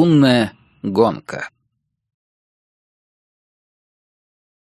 Лунная гонка.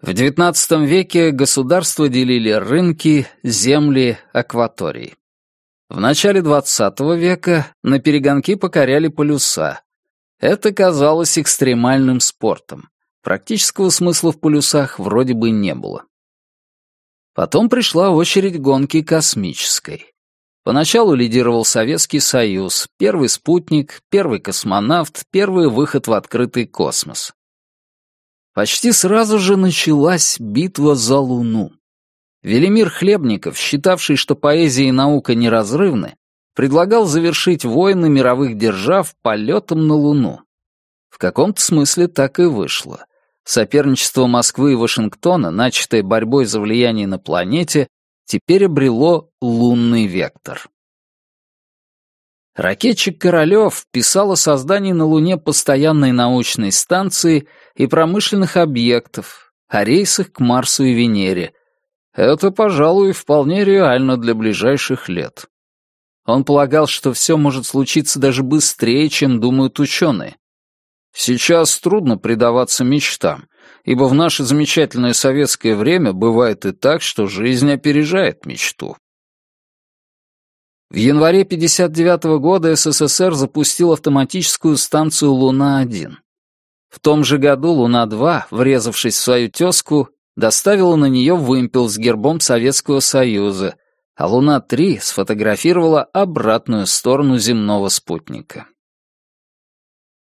В XIX веке государства делили рынки, земли, акватории. В начале XX века на перегонки покоряли полюса. Это казалось экстремальным спортом. Практического смысла в полюсах вроде бы не было. Потом пришла очередь гонки космической. Поначалу лидировал Советский Союз, первый спутник, первый космонавт, первый выход в открытый космос. Почти сразу же началась битва за Луну. Велимир Хлебников, считавший, что поэзия и наука неразрывны, предлагал завершить войны мировых держав полетом на Луну. В каком-то смысле так и вышло. Соперничество Москвы и Вашингтона, начатое борьбой за влияние на планете, теперь обрело лунный вектор. Ракетчик Королёв писал о создании на Луне постоянной научной станции и промышленных объектов, о рейсах к Марсу и Венере. Это, пожалуй, вполне реально для ближайших лет. Он полагал, что все может случиться даже быстрее, чем думают ученые. Сейчас трудно предаваться мечтам, ибо в наше замечательное советское время бывает и так, что жизнь опережает мечту. В январе 1959 -го года СССР запустил автоматическую станцию «Луна-1». В том же году «Луна-2», врезавшись в свою тезку, доставила на нее вымпел с гербом Советского Союза, а «Луна-3» сфотографировала обратную сторону земного спутника.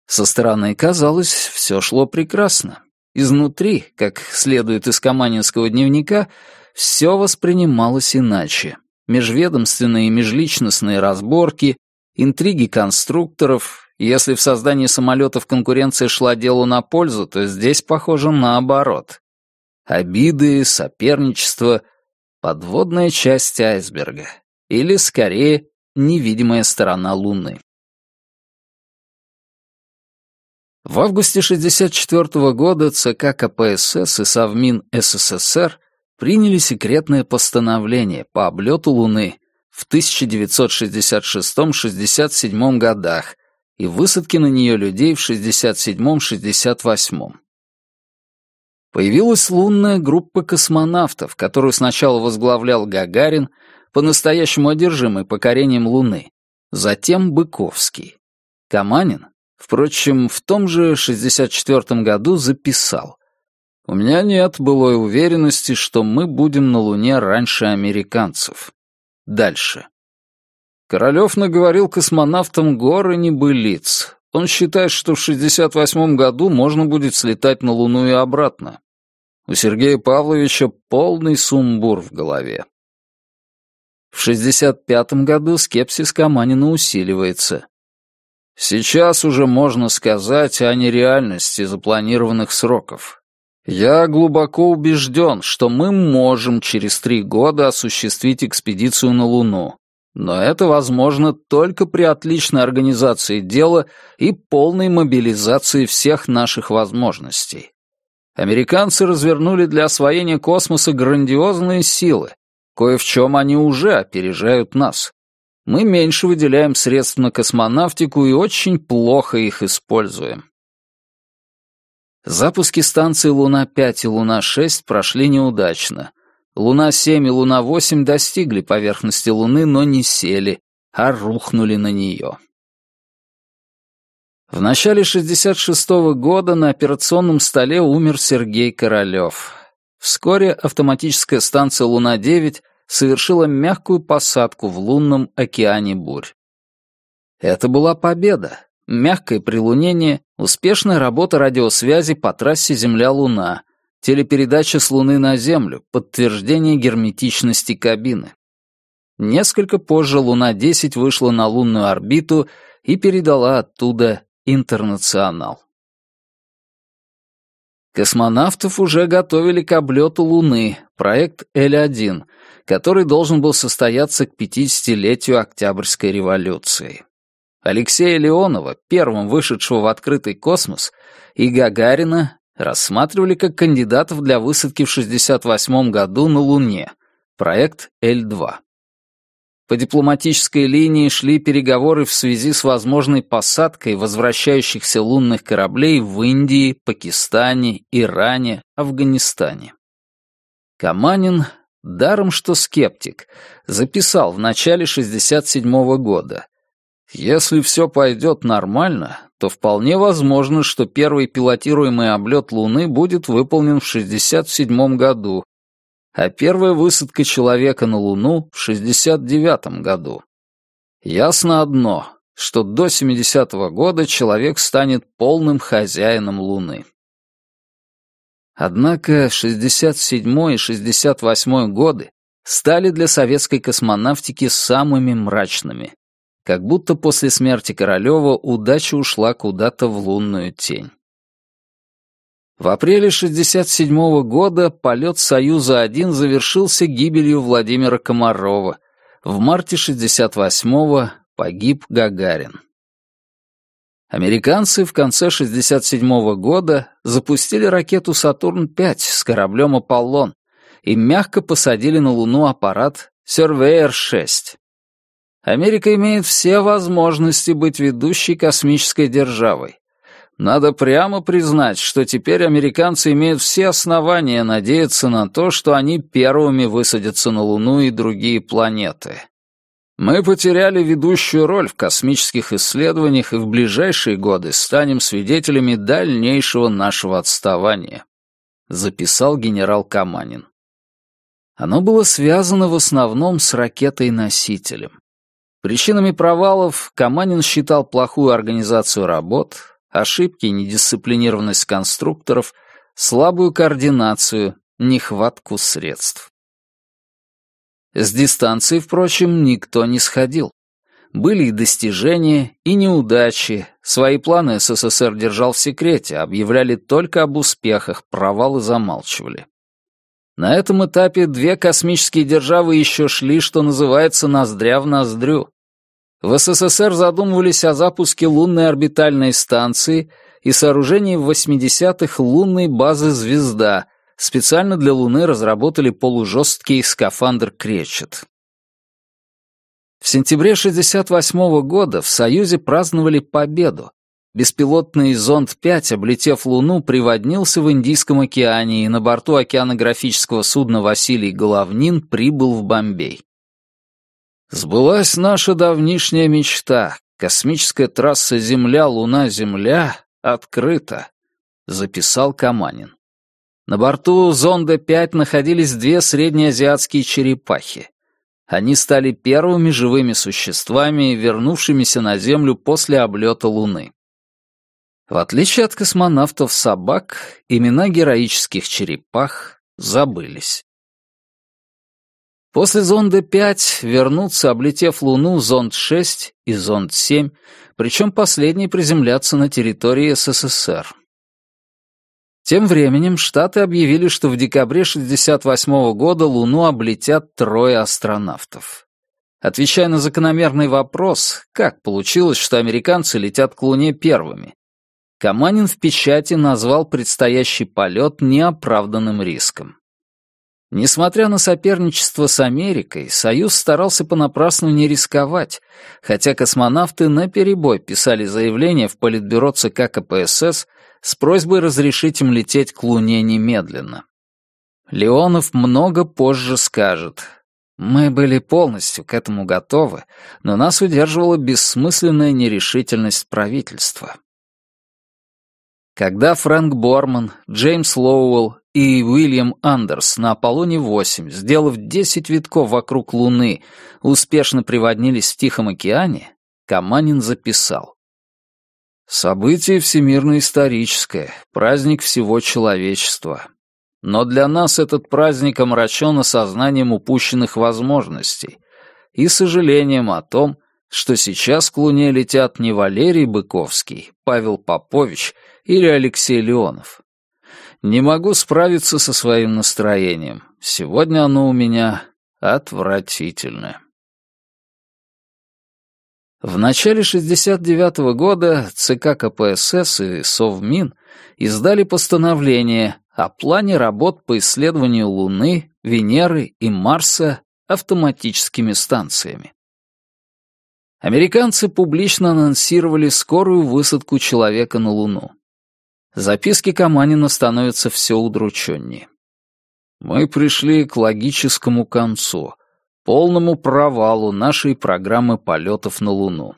Со стороны казалось, все шло прекрасно. Изнутри, как следует из Каманинского дневника, все воспринималось иначе. Межведомственные и межличностные разборки, интриги конструкторов. Если в создании самолетов конкуренция шла делу на пользу, то здесь, похоже, наоборот. Обиды, соперничество — подводная часть айсберга. Или, скорее, невидимая сторона Луны. В августе 1964 года ЦК КПСС и Совмин СССР приняли секретное постановление по облету Луны в 1966-67 годах и высадке на нее людей в 67-68. Появилась лунная группа космонавтов, которую сначала возглавлял Гагарин, по-настоящему одержимый покорением Луны, затем Быковский. Каманин, Впрочем, в том же 64-м году записал. «У меня нет былой уверенности, что мы будем на Луне раньше американцев. Дальше». Королёв наговорил космонавтам горы небылиц. Он считает, что в 68-м году можно будет слетать на Луну и обратно. У Сергея Павловича полный сумбур в голове. В 65-м году скепсис Каманина усиливается. Сейчас уже можно сказать о нереальности запланированных сроков. Я глубоко убежден, что мы можем через три года осуществить экспедицию на Луну. Но это возможно только при отличной организации дела и полной мобилизации всех наших возможностей. Американцы развернули для освоения космоса грандиозные силы. Кое в чем они уже опережают нас мы меньше выделяем средств на космонавтику и очень плохо их используем. Запуски станций Луна-5 и Луна-6 прошли неудачно. Луна-7 и Луна-8 достигли поверхности Луны, но не сели, а рухнули на нее. В начале 66 -го года на операционном столе умер Сергей Королёв. Вскоре автоматическая станция Луна-9 совершила мягкую посадку в лунном океане бурь. Это была победа, мягкое прилунение, успешная работа радиосвязи по трассе Земля-Луна, телепередача с Луны на Землю, подтверждение герметичности кабины. Несколько позже Луна-10 вышла на лунную орбиту и передала оттуда «Интернационал». Космонавтов уже готовили к облету Луны, проект Л-1, который должен был состояться к 50-летию Октябрьской революции. Алексея Леонова, первым вышедшего в открытый космос, и Гагарина рассматривали как кандидатов для высадки в 68 году на Луне, проект Л-2. По дипломатической линии шли переговоры в связи с возможной посадкой возвращающихся лунных кораблей в Индии, Пакистане, Иране, Афганистане. Каманин, даром что скептик, записал в начале 67 -го года. Если все пойдет нормально, то вполне возможно, что первый пилотируемый облет Луны будет выполнен в 67 году, а первая высадка человека на Луну в 69 году. Ясно одно, что до 70-го года человек станет полным хозяином Луны. Однако 67 и 68 годы стали для советской космонавтики самыми мрачными. Как будто после смерти Королева удача ушла куда-то в лунную тень. В апреле 1967 года полет «Союза-1» завершился гибелью Владимира Комарова. В марте 1968 погиб Гагарин. Американцы в конце 1967 года запустили ракету «Сатурн-5» с кораблем «Аполлон» и мягко посадили на Луну аппарат «Сюрвейер-6». Америка имеет все возможности быть ведущей космической державой. Надо прямо признать, что теперь американцы имеют все основания надеяться на то, что они первыми высадятся на Луну и другие планеты. Мы потеряли ведущую роль в космических исследованиях и в ближайшие годы станем свидетелями дальнейшего нашего отставания», — записал генерал Каманин. Оно было связано в основном с ракетой-носителем. Причинами провалов Каманин считал плохую организацию работ, ошибки и недисциплинированность конструкторов, слабую координацию, нехватку средств. С дистанции, впрочем, никто не сходил. Были и достижения, и неудачи. Свои планы СССР держал в секрете, объявляли только об успехах, провалы замалчивали. На этом этапе две космические державы еще шли, что называется, ноздря в ноздрю. В СССР задумывались о запуске лунной орбитальной станции и сооружении в 80-х лунной базы «Звезда», специально для Луны разработали полужесткий скафандр «Кречет». В сентябре 1968 года в Союзе праздновали победу. Беспилотный зонд-5, облетев Луну, приводнился в Индийском океане и на борту океанографического судна «Василий Головнин» прибыл в Бомбей. Сбылась наша давнишняя мечта. Космическая трасса Земля-Луна-Земля открыта, записал Каманин. На борту зонда-5 находились две среднеазиатские черепахи. Они стали первыми живыми существами, вернувшимися на Землю после облета Луны. В отличие от космонавтов-собак, имена героических черепах забылись. После зонда-5 вернутся, облетев Луну, зонд-6 и зонд-7, причем последний приземлятся на территории СССР. Тем временем Штаты объявили, что в декабре 1968 года Луну облетят трое астронавтов. Отвечая на закономерный вопрос, как получилось, что американцы летят к Луне первыми, Каманин в печати назвал предстоящий полет неоправданным риском. Несмотря на соперничество с Америкой, Союз старался понапрасну не рисковать, хотя космонавты наперебой писали заявление в Политбюро ЦК КПСС с просьбой разрешить им лететь к Луне немедленно. Леонов много позже скажет. Мы были полностью к этому готовы, но нас удерживала бессмысленная нерешительность правительства. Когда Фрэнк Борман, Джеймс Лоуэлл и Уильям Андерс на Аполлоне-8, сделав 10 витков вокруг Луны, успешно приводнились в Тихом океане, Каманин записал. «Событие всемирно-историческое, праздник всего человечества. Но для нас этот праздник омрачен осознанием упущенных возможностей и сожалением о том, что сейчас к Луне летят не Валерий Быковский, Павел Попович или Алексей Леонов, не могу справиться со своим настроением. Сегодня оно у меня отвратительное. В начале 69 -го года ЦК КПСС и Совмин издали постановление о плане работ по исследованию Луны, Венеры и Марса автоматическими станциями. Американцы публично анонсировали скорую высадку человека на Луну. Записки Каманина становятся все удрученнее. Мы пришли к логическому концу, полному провалу нашей программы полетов на Луну.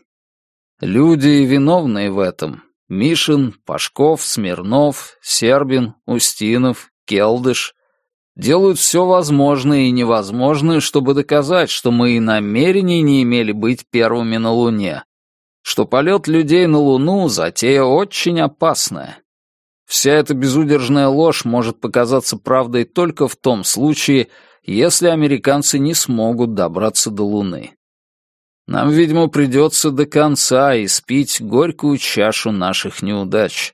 Люди, виновные в этом, Мишин, Пашков, Смирнов, Сербин, Устинов, Келдыш, делают все возможное и невозможное, чтобы доказать, что мы и намерений не имели быть первыми на Луне, что полет людей на Луну — затея очень опасная. Вся эта безудержная ложь может показаться правдой только в том случае, если американцы не смогут добраться до Луны. Нам, видимо, придется до конца испить горькую чашу наших неудач.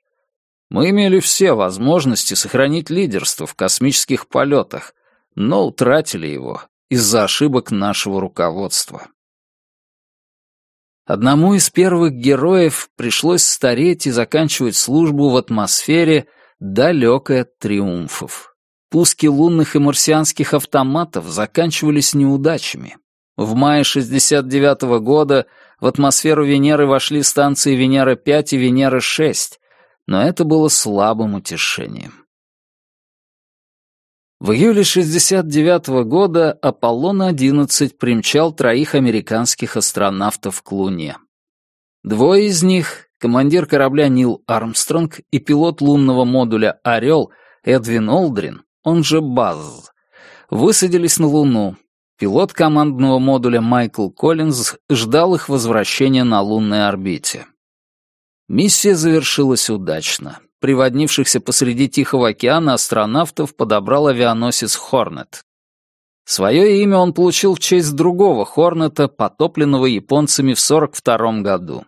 Мы имели все возможности сохранить лидерство в космических полетах, но утратили его из-за ошибок нашего руководства. Одному из первых героев пришлось стареть и заканчивать службу в атмосфере, далекой от триумфов. Пуски лунных и марсианских автоматов заканчивались неудачами. В мае 69 -го года в атмосферу Венеры вошли станции Венера-5 и Венера-6, но это было слабым утешением. В июле 69 -го года Аполлон-11 примчал троих американских астронавтов к Луне. Двое из них, командир корабля Нил Армстронг и пилот лунного модуля «Орел» Эдвин Олдрин, он же Базз, высадились на Луну. Пилот командного модуля Майкл Коллинз ждал их возвращения на лунной орбите. Миссия завершилась удачно. Приводнившихся посреди Тихого океана астронавтов подобрал авианосец «Хорнет». Свое имя он получил в честь другого «Хорнета», потопленного японцами в 1942 году.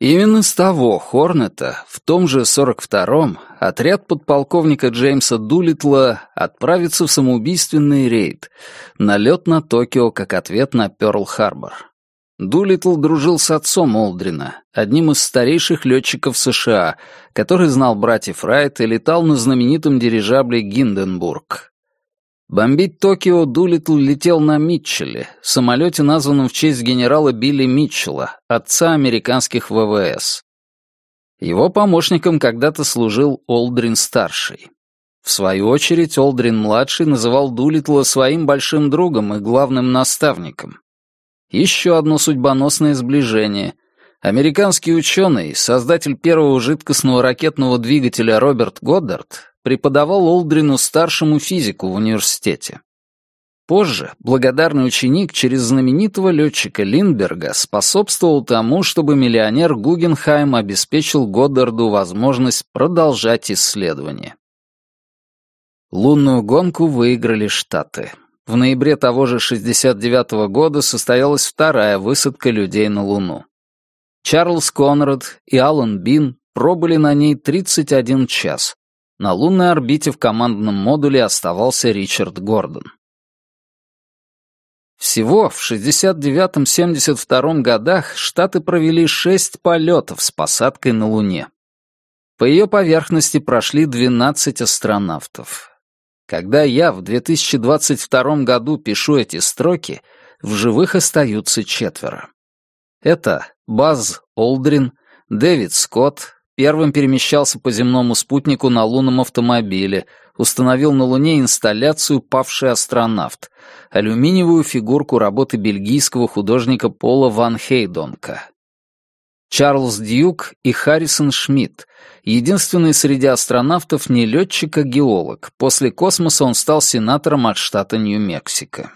Именно с того «Хорнета» в том же 42-м отряд подполковника Джеймса Дулитла отправится в самоубийственный рейд, налет на Токио как ответ на Пёрл-Харбор. Дулитл дружил с отцом Олдрина, одним из старейших летчиков США, который знал братьев Райт и летал на знаменитом дирижабле «Гинденбург». Бомбить Токио Дулитл летел на Митчелле, самолете, названном в честь генерала Билли Митчелла, отца американских ВВС. Его помощником когда-то служил Олдрин-старший. В свою очередь, Олдрин-младший называл Дулитла своим большим другом и главным наставником. Еще одно судьбоносное сближение. Американский ученый, создатель первого жидкостного ракетного двигателя Роберт Годдард, преподавал Олдрину старшему физику в университете. Позже благодарный ученик через знаменитого летчика Линдберга способствовал тому, чтобы миллионер Гугенхайм обеспечил Годдарду возможность продолжать исследования. Лунную гонку выиграли Штаты. В ноябре того же 69 -го года состоялась вторая высадка людей на Луну. Чарльз Конрад и Алан Бин пробыли на ней 31 час. На лунной орбите в командном модуле оставался Ричард Гордон. Всего в 69-72 годах Штаты провели шесть полетов с посадкой на Луне. По ее поверхности прошли 12 астронавтов. Когда я в 2022 году пишу эти строки, в живых остаются четверо. Это Баз Олдрин, Дэвид Скотт, первым перемещался по земному спутнику на лунном автомобиле, установил на Луне инсталляцию «Павший астронавт», алюминиевую фигурку работы бельгийского художника Пола Ван Хейдонка. Чарльз Дьюк и Харрисон Шмидт, единственный среди астронавтов не летчик, а геолог. После космоса он стал сенатором от штата Нью-Мексико.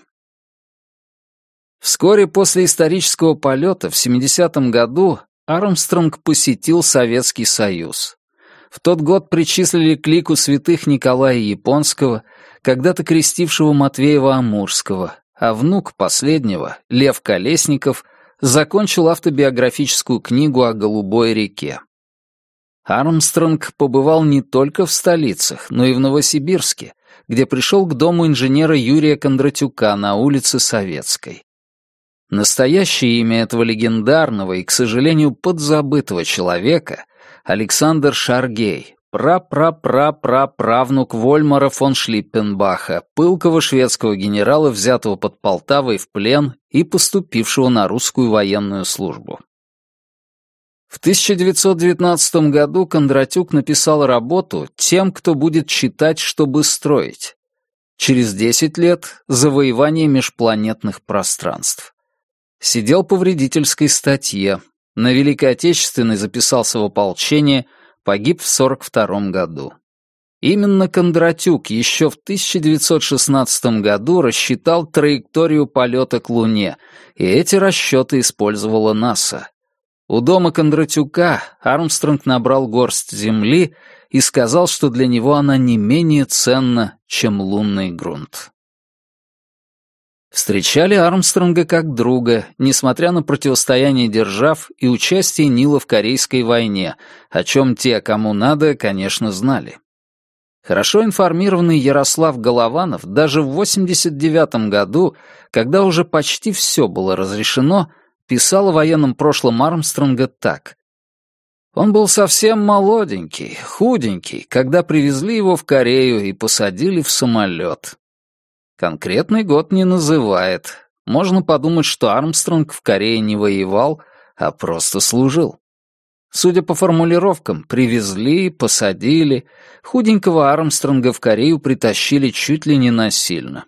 Вскоре после исторического полета в 70-м году Армстронг посетил Советский Союз. В тот год причислили к лику святых Николая Японского, когда-то крестившего Матвеева Амурского, а внук последнего, Лев Колесников, закончил автобиографическую книгу о Голубой реке. Армстронг побывал не только в столицах, но и в Новосибирске, где пришел к дому инженера Юрия Кондратюка на улице Советской. Настоящее имя этого легендарного и, к сожалению, подзабытого человека — Александр Шаргей, пра-пра-пра-пра-правнук Вольмара фон Шлиппенбаха, пылкого шведского генерала, взятого под Полтавой в плен и поступившего на русскую военную службу. В 1919 году Кондратюк написал работу «Тем, кто будет читать, чтобы строить». Через 10 лет — завоевание межпланетных пространств. Сидел по вредительской статье. На Великой Отечественной записался в ополчение, погиб в 42 году. Именно Кондратюк еще в 1916 году рассчитал траекторию полета к Луне, и эти расчеты использовала НАСА. У дома Кондратюка Армстронг набрал горсть земли и сказал, что для него она не менее ценна, чем лунный грунт. Встречали Армстронга как друга, несмотря на противостояние держав и участие Нила в Корейской войне, о чем те, кому надо, конечно, знали. Хорошо информированный Ярослав Голованов даже в 89 году, когда уже почти все было разрешено, писал о военном прошлом Армстронга так. Он был совсем молоденький, худенький, когда привезли его в Корею и посадили в самолет. Конкретный год не называет. Можно подумать, что Армстронг в Корее не воевал, а просто служил. Судя по формулировкам, привезли, посадили. Худенького Армстронга в Корею притащили чуть ли не насильно.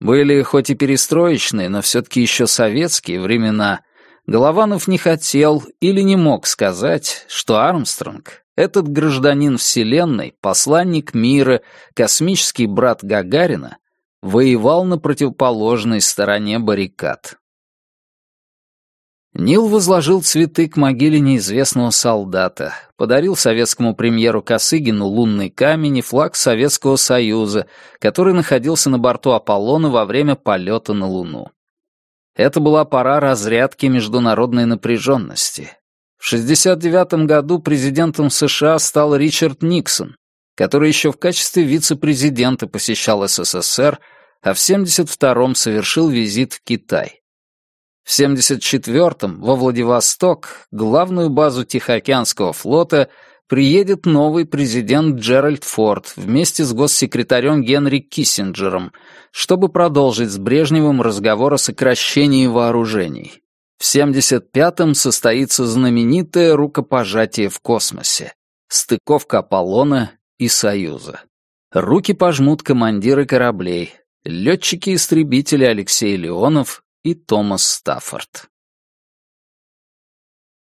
Были хоть и перестроечные, но все-таки еще советские времена. Голованов не хотел или не мог сказать, что Армстронг, этот гражданин Вселенной, посланник мира, космический брат Гагарина, воевал на противоположной стороне баррикад. Нил возложил цветы к могиле неизвестного солдата, подарил советскому премьеру Косыгину лунный камень и флаг Советского Союза, который находился на борту Аполлона во время полета на Луну. Это была пора разрядки международной напряженности. В 1969 году президентом США стал Ричард Никсон, который еще в качестве вице-президента посещал СССР, а в 1972-м совершил визит в Китай. В 74-м во Владивосток, главную базу Тихоокеанского флота, приедет новый президент Джеральд Форд вместе с госсекретарем Генри Киссинджером, чтобы продолжить с Брежневым разговор о сокращении вооружений. В 75-м состоится знаменитое рукопожатие в космосе, стыковка Аполлона и Союза. Руки пожмут командиры кораблей, летчики-истребители Алексей Леонов и Томас Стаффорд.